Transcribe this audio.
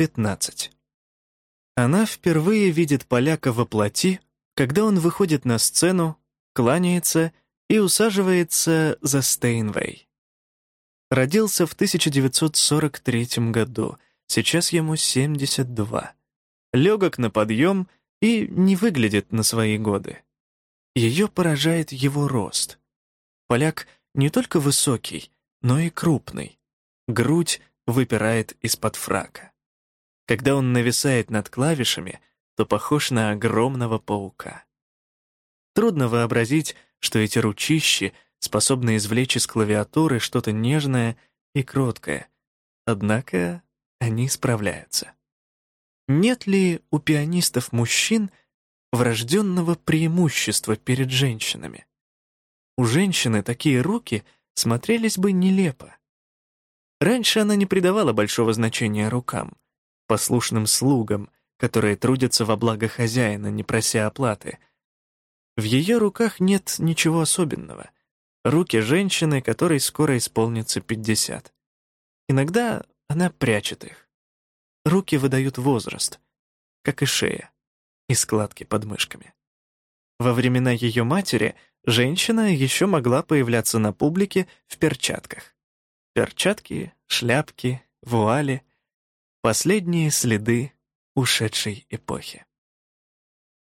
15. Она впервые видит поляка во плоти, когда он выходит на сцену, кланяется и усаживается за Стейнвей. Родился в 1943 году, сейчас ему 72. Легок на подъем и не выглядит на свои годы. Ее поражает его рост. Поляк не только высокий, но и крупный. Грудь выпирает из-под фрака. Когда он нависает над клавишами, то похож на огромного паука. Трудно вообразить, что эти ручищи способны извлечь из клавиатуры что-то нежное и кроткое. Однако они справляются. Нет ли у пианистов-мужчин врожденного преимущества перед женщинами? У женщины такие руки смотрелись бы нелепо. Раньше она не придавала большого значения рукам, послушным слугам, которые трудятся во благо хозяина, не прося оплаты. В ее руках нет ничего особенного. Руки женщины, которой скоро исполнится 50. Иногда она прячет их. Руки выдают возраст, как и шея, и складки под мышками. Во времена ее матери женщина еще могла появляться на публике в перчатках. Перчатки, шляпки, вуали — последние следы ушедшей эпохи.